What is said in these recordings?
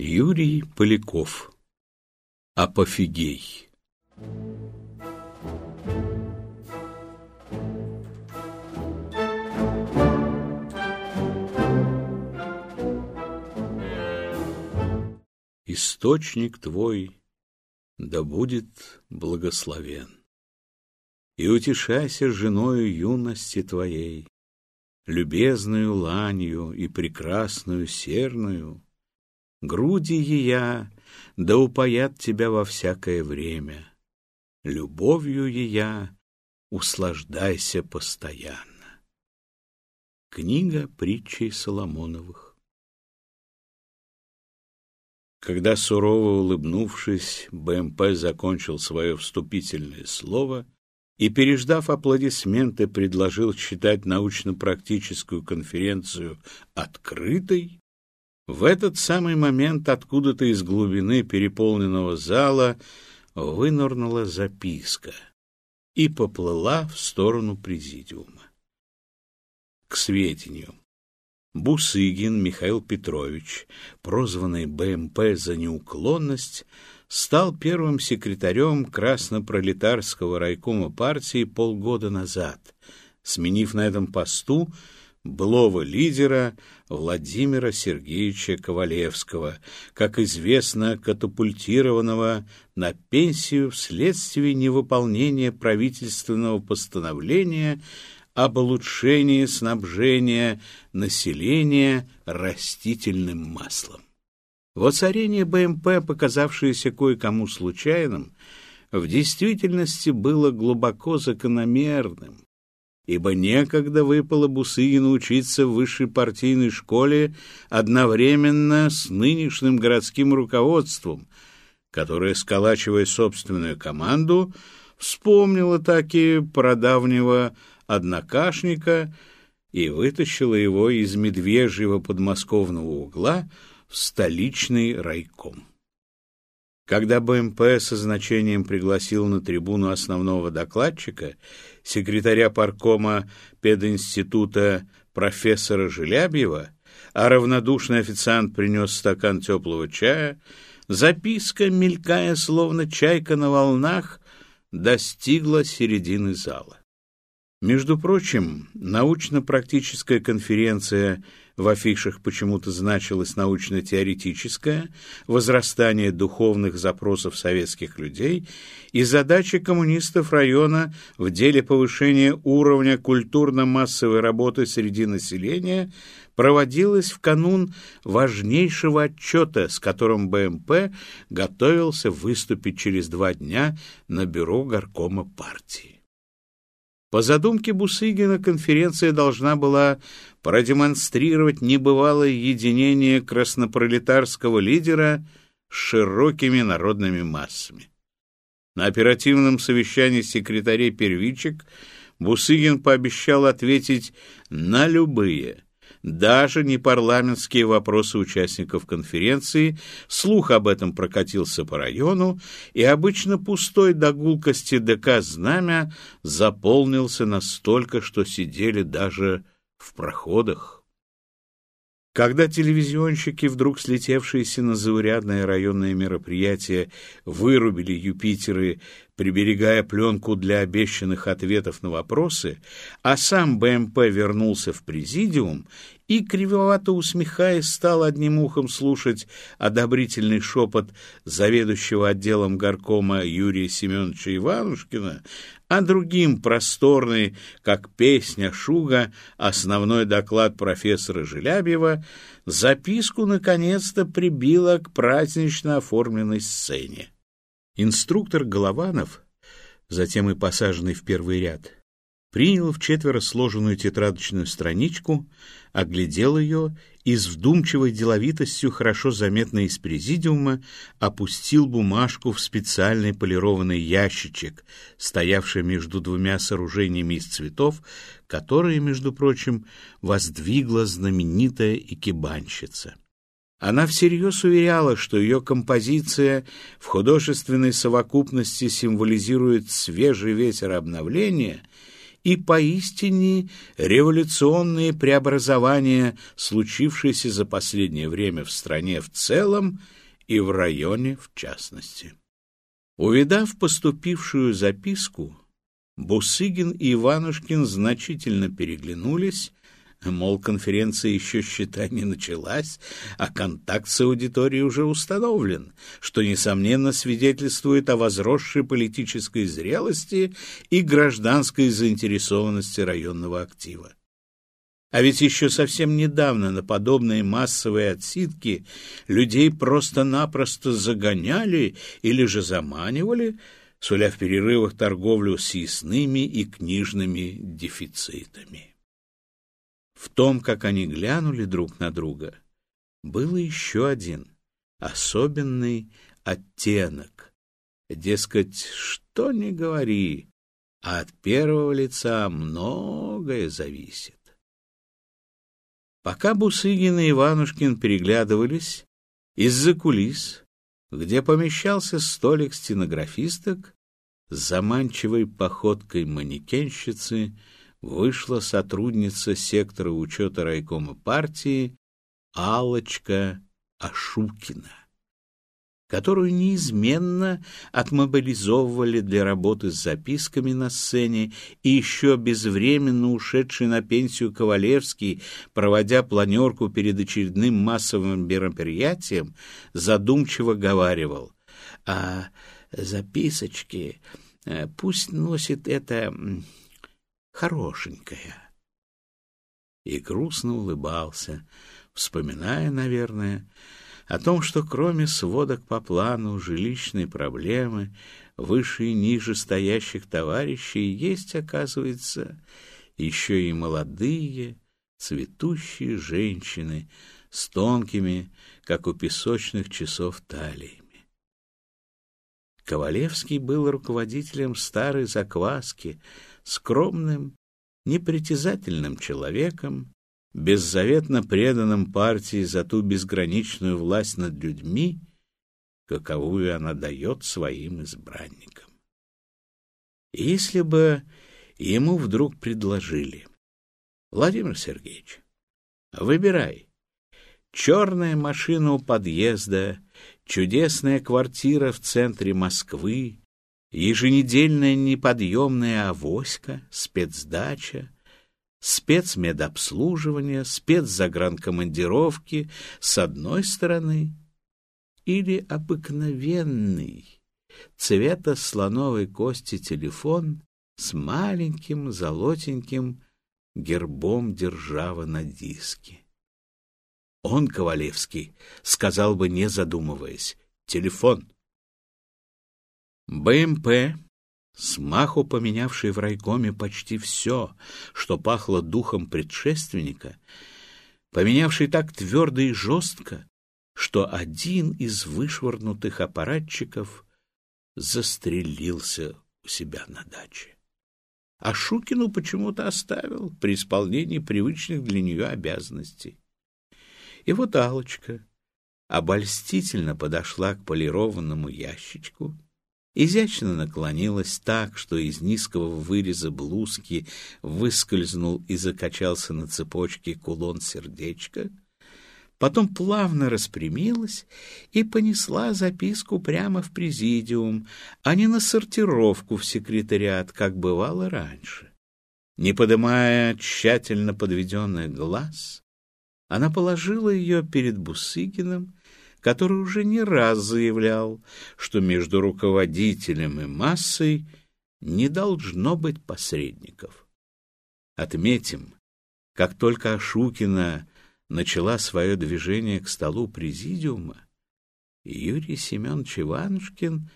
Юрий Поляков Апофигей Источник твой да будет благословен. И утешайся женою юности твоей, любезную ланью и прекрасную серную, груди ея, да упоят тебя во всякое время. Любовью ея услаждайся постоянно. Книга притчей Соломоновых Когда сурово улыбнувшись, БМП закончил свое вступительное слово и, переждав аплодисменты, предложил считать научно-практическую конференцию открытой, в этот самый момент откуда-то из глубины переполненного зала вынырнула записка и поплыла в сторону президиума. К сведению. Бусыгин Михаил Петрович, прозванный БМП за неуклонность, стал первым секретарем Краснопролетарского райкома партии полгода назад, сменив на этом посту былого лидера Владимира Сергеевича Ковалевского, как известно, катапультированного на пенсию вследствие невыполнения правительственного постановления об улучшении снабжения населения растительным маслом. Воцарение БМП, показавшееся кое-кому случайным, в действительности было глубоко закономерным, ибо некогда выпало Бусыгину учиться в высшей партийной школе одновременно с нынешним городским руководством, которое, сколачивая собственную команду, вспомнило таки про давнего однокашника и вытащило его из медвежьего подмосковного угла в столичный райком. Когда БМП со значением пригласил на трибуну основного докладчика, секретаря паркома пединститута профессора Желябьева, а равнодушный официант принес стакан теплого чая, записка, мелькая словно чайка на волнах, достигла середины зала. Между прочим, научно-практическая конференция в афишах почему-то значилась научно-теоретическая, возрастание духовных запросов советских людей и задача коммунистов района в деле повышения уровня культурно-массовой работы среди населения проводилась в канун важнейшего отчета, с которым БМП готовился выступить через два дня на бюро горкома партии. По задумке Бусыгина конференция должна была продемонстрировать небывалое единение краснопролетарского лидера с широкими народными массами. На оперативном совещании секретарей первичек Бусыгин пообещал ответить на любые – даже не парламентские вопросы участников конференции, слух об этом прокатился по району, и обычно пустой до гулкости ДК «Знамя» заполнился настолько, что сидели даже в проходах. Когда телевизионщики, вдруг слетевшиеся на заурядное районное мероприятие, вырубили Юпитеры, приберегая пленку для обещанных ответов на вопросы, а сам БМП вернулся в президиум и, кривовато усмехаясь, стал одним ухом слушать одобрительный шепот заведующего отделом горкома Юрия Семеновича Иванушкина, а другим просторный, как песня Шуга, основной доклад профессора Желябьева, записку наконец-то прибила к празднично оформленной сцене. Инструктор Голованов, затем и посаженный в первый ряд, принял в четверо сложенную тетрадочную страничку, оглядел ее и с вдумчивой деловитостью, хорошо заметной из президиума, опустил бумажку в специальный полированный ящичек, стоявший между двумя сооружениями из цветов, которые, между прочим, воздвигла знаменитая икебанщица. Она всерьез уверяла, что ее композиция в художественной совокупности символизирует свежий ветер обновления — и поистине революционные преобразования, случившиеся за последнее время в стране в целом и в районе в частности. Увидав поступившую записку, Бусыгин и Иванушкин значительно переглянулись, мол, конференция еще, считай, не началась, а контакт с аудиторией уже установлен, что, несомненно, свидетельствует о возросшей политической зрелости и гражданской заинтересованности районного актива. А ведь еще совсем недавно на подобные массовые отсидки людей просто-напросто загоняли или же заманивали, суля в перерывах торговлю с ясными и книжными дефицитами. В том, как они глянули друг на друга, был еще один особенный оттенок. Дескать, что ни говори, а от первого лица многое зависит. Пока Бусыгин и Иванушкин переглядывались, из-за кулис, где помещался столик стенографисток, с заманчивой походкой манекенщицы вышла сотрудница сектора учета райкома партии Алочка Ашукина которую неизменно отмобилизовывали для работы с записками на сцене, и еще безвременно ушедший на пенсию Ковалевский, проводя планерку перед очередным массовым мероприятием, задумчиво говаривал, «А записочки э, пусть носит это хорошенькое». И грустно улыбался, вспоминая, наверное, о том, что кроме сводок по плану жилищной проблемы выше и ниже стоящих товарищей есть, оказывается, еще и молодые, цветущие женщины с тонкими, как у песочных часов, талиями. Ковалевский был руководителем старой закваски, скромным, непритязательным человеком, беззаветно преданным партии за ту безграничную власть над людьми, каковую она дает своим избранникам. Если бы ему вдруг предложили, Владимир Сергеевич, выбирай, черная машина у подъезда, чудесная квартира в центре Москвы, еженедельная неподъемная авоська, спецдача, спецмедобслуживание, спецзагранкомандировки с одной стороны или обыкновенный цвета слоновой кости телефон с маленьким золотеньким гербом держава на диске. Он, Ковалевский, сказал бы, не задумываясь, телефон. БМП смаху поменявший в райкоме почти все, что пахло духом предшественника, поменявший так твердо и жестко, что один из вышвырнутых аппаратчиков застрелился у себя на даче. А Шукину почему-то оставил при исполнении привычных для нее обязанностей. И вот алочка обольстительно подошла к полированному ящичку, изящно наклонилась так, что из низкого выреза блузки выскользнул и закачался на цепочке кулон сердечка, потом плавно распрямилась и понесла записку прямо в президиум, а не на сортировку в секретариат, как бывало раньше. Не подымая тщательно подведенный глаз, она положила ее перед Бусыгиным который уже не раз заявлял, что между руководителем и массой не должно быть посредников. Отметим, как только Ашукина начала свое движение к столу президиума, Юрий Семенович Иванушкин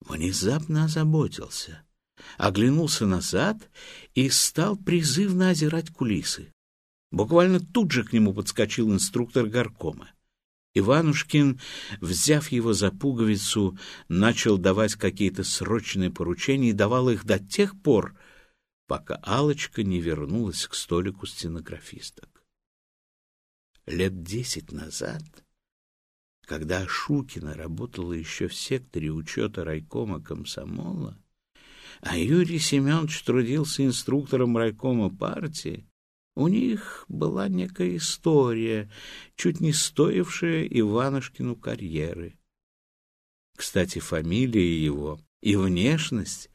внезапно озаботился, оглянулся назад и стал призывно озирать кулисы. Буквально тут же к нему подскочил инструктор горкома. Иванушкин, взяв его за пуговицу, начал давать какие-то срочные поручения и давал их до тех пор, пока алочка не вернулась к столику стенографисток. Лет десять назад, когда Шукина работала еще в секторе учета райкома комсомола, а Юрий Семенович трудился инструктором райкома партии, у них была некая история, чуть не стоившая Иванушкину карьеры. Кстати, фамилия его и внешность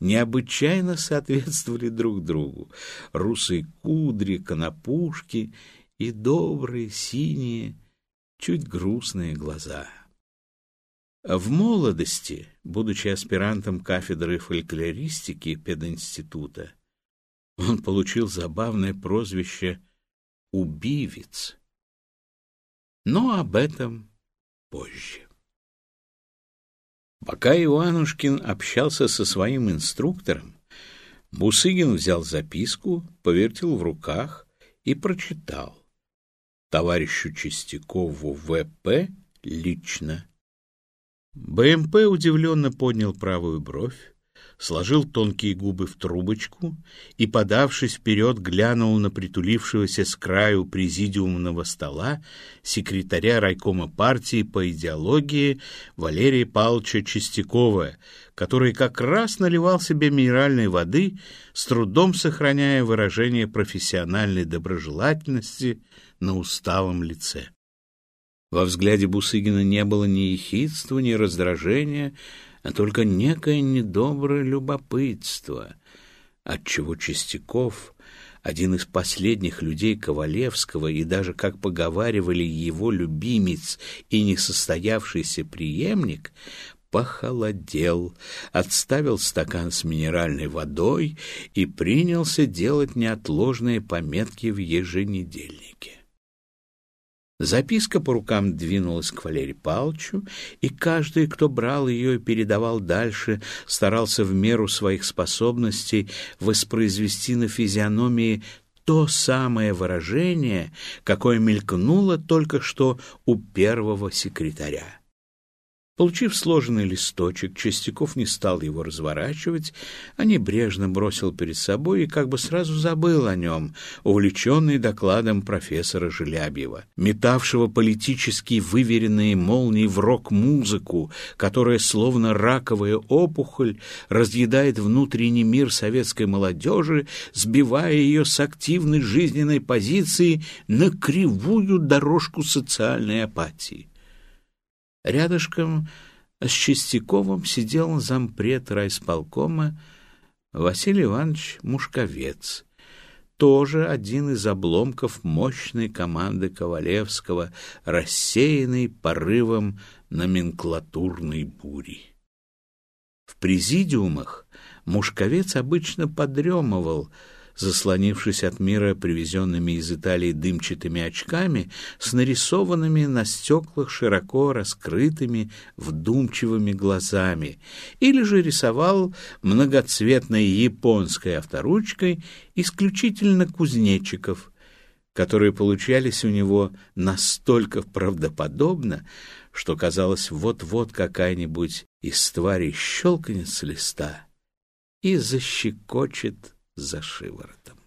необычайно соответствовали друг другу. Русые кудри, конопушки и добрые, синие, чуть грустные глаза. В молодости, будучи аспирантом кафедры фольклористики пединститута, он получил забавное прозвище «убивец». Но об этом позже. Пока Иванушкин общался со своим инструктором, Бусыгин взял записку, повертел в руках и прочитал. Товарищу Чистякову В.П. лично. БМП удивленно поднял правую бровь, сложил тонкие губы в трубочку и, подавшись вперед, глянул на притулившегося с краю президиумного стола секретаря райкома партии по идеологии Валерия Павловича Чистякова, который как раз наливал себе минеральной воды, с трудом сохраняя выражение профессиональной доброжелательности на усталом лице. Во взгляде Бусыгина не было ни ехидства, ни раздражения, а только некое недоброе любопытство, отчего Чистяков, один из последних людей Ковалевского и даже, как поговаривали, его любимец и несостоявшийся преемник, похолодел, отставил стакан с минеральной водой и принялся делать неотложные пометки в еженедельнике. Записка по рукам двинулась к Валерию Павловичу, и каждый, кто брал ее и передавал дальше, старался в меру своих способностей воспроизвести на физиономии то самое выражение, какое мелькнуло только что у первого секретаря. Получив сложенный листочек, Чистяков не стал его разворачивать, а небрежно бросил перед собой и как бы сразу забыл о нем, увлеченный докладом профессора Желябьева, метавшего политически выверенные молнии в рок-музыку, которая, словно раковая опухоль, разъедает внутренний мир советской молодежи, сбивая ее с активной жизненной позиции на кривую дорожку социальной апатии. Рядышком с Чистяковым сидел зампред райсполкома Василий Иванович Мушковец, тоже один из обломков мощной команды Ковалевского, рассеянный порывом номенклатурной бури. В президиумах Мушковец обычно подремывал, заслонившись от мира привезенными из Италии дымчатыми очками с нарисованными на стеклах широко раскрытыми вдумчивыми глазами, или же рисовал многоцветной японской авторучкой исключительно кузнечиков, которые получались у него настолько правдоподобно, что казалось вот-вот какая-нибудь из тварей щелкнет с листа и защекочет за шиворотом.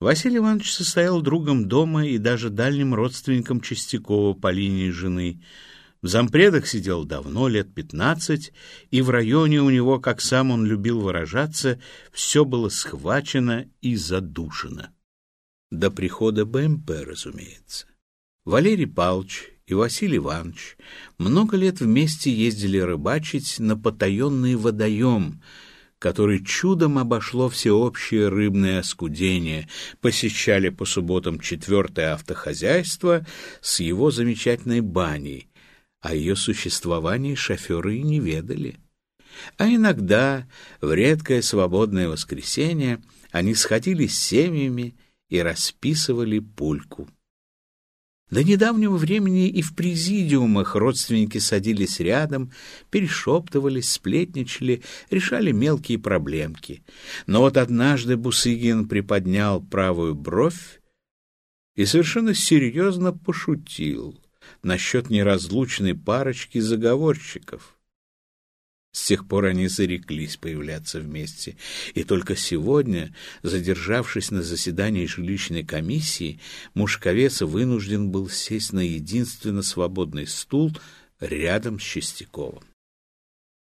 Василий Иванович состоял другом дома и даже дальним родственником Чистякова по линии жены. В зампредах сидел давно, лет пятнадцать, и в районе у него, как сам он любил выражаться, все было схвачено и задушено. До прихода БМП, разумеется. Валерий Павлович и Василий Иванович много лет вместе ездили рыбачить на потаенный водоем — который чудом обошло всеобщее рыбное оскудение, посещали по субботам четвертое автохозяйство с его замечательной баней, о ее существовании шоферы не ведали. А иногда, в редкое свободное воскресенье, они сходились с семьями и расписывали пульку. До недавнего времени и в президиумах родственники садились рядом, перешептывались, сплетничали, решали мелкие проблемки. Но вот однажды Бусыгин приподнял правую бровь и совершенно серьезно пошутил насчет неразлучной парочки заговорщиков. С тех пор они зареклись появляться вместе, и только сегодня, задержавшись на заседании жилищной комиссии, Мушковец вынужден был сесть на единственно свободный стул рядом с Чистяковым.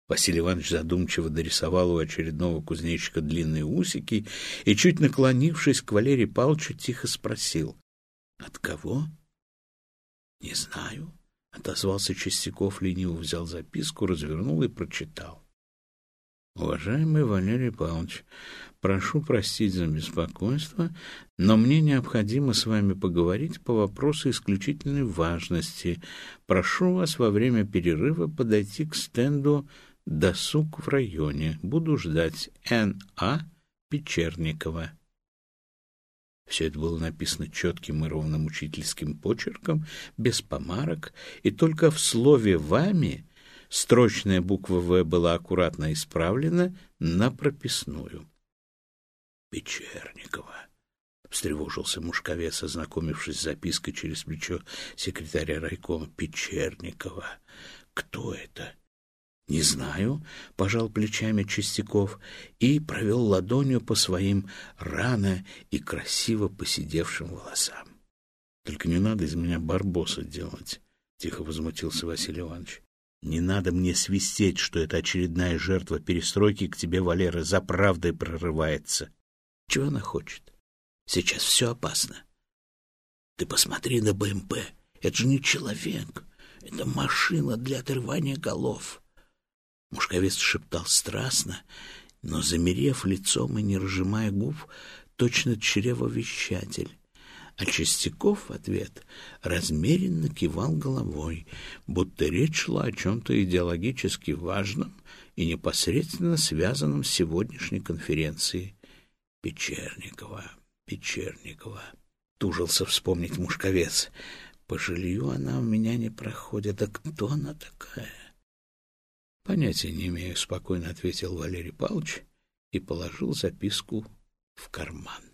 Василий Иванович задумчиво дорисовал у очередного кузнечика длинные усики и, чуть наклонившись к Валерию Павловичу, тихо спросил. — От кого? — Не знаю. — отозвался Чистяков, лениво взял записку, развернул и прочитал. Уважаемый Валерий Павлович, прошу простить за беспокойство, но мне необходимо с вами поговорить по вопросу исключительной важности. Прошу вас во время перерыва подойти к стенду «Досуг в районе». Буду ждать Н.А. Печерникова. Все это было написано четким и ровным учительским почерком, без помарок, и только в слове «вами» Строчная буква «В» была аккуратно исправлена на прописную. «Печерникова», — встревожился мушковец, ознакомившись с запиской через плечо секретаря райкома. «Печерникова. Кто это?» «Не знаю», — пожал плечами Чистяков и провел ладонью по своим рано и красиво посидевшим волосам. «Только не надо из меня барбоса делать», — тихо возмутился Василий Иванович. Не надо мне свистеть, что это очередная жертва перестройки к тебе, Валера, за правдой прорывается. Чего она хочет? Сейчас все опасно. Ты посмотри на БМП. Это же не человек. Это машина для отрывания голов. Мушковец шептал страстно, но, замерев лицом и не разжимая губ, точно чревовещатель. А Чистяков в ответ размеренно кивал головой, будто речь шла о чем-то идеологически важном и непосредственно связанном с сегодняшней конференцией. Печерникова, Печерникова. Тужился вспомнить мушковец. По жилью она у меня не проходит. А кто она такая? Понятия не имею, спокойно ответил Валерий Павлович и положил записку в карман.